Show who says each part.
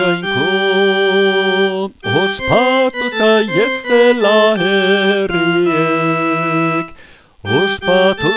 Speaker 1: jainko ospatu zaiteztela herriek ospatu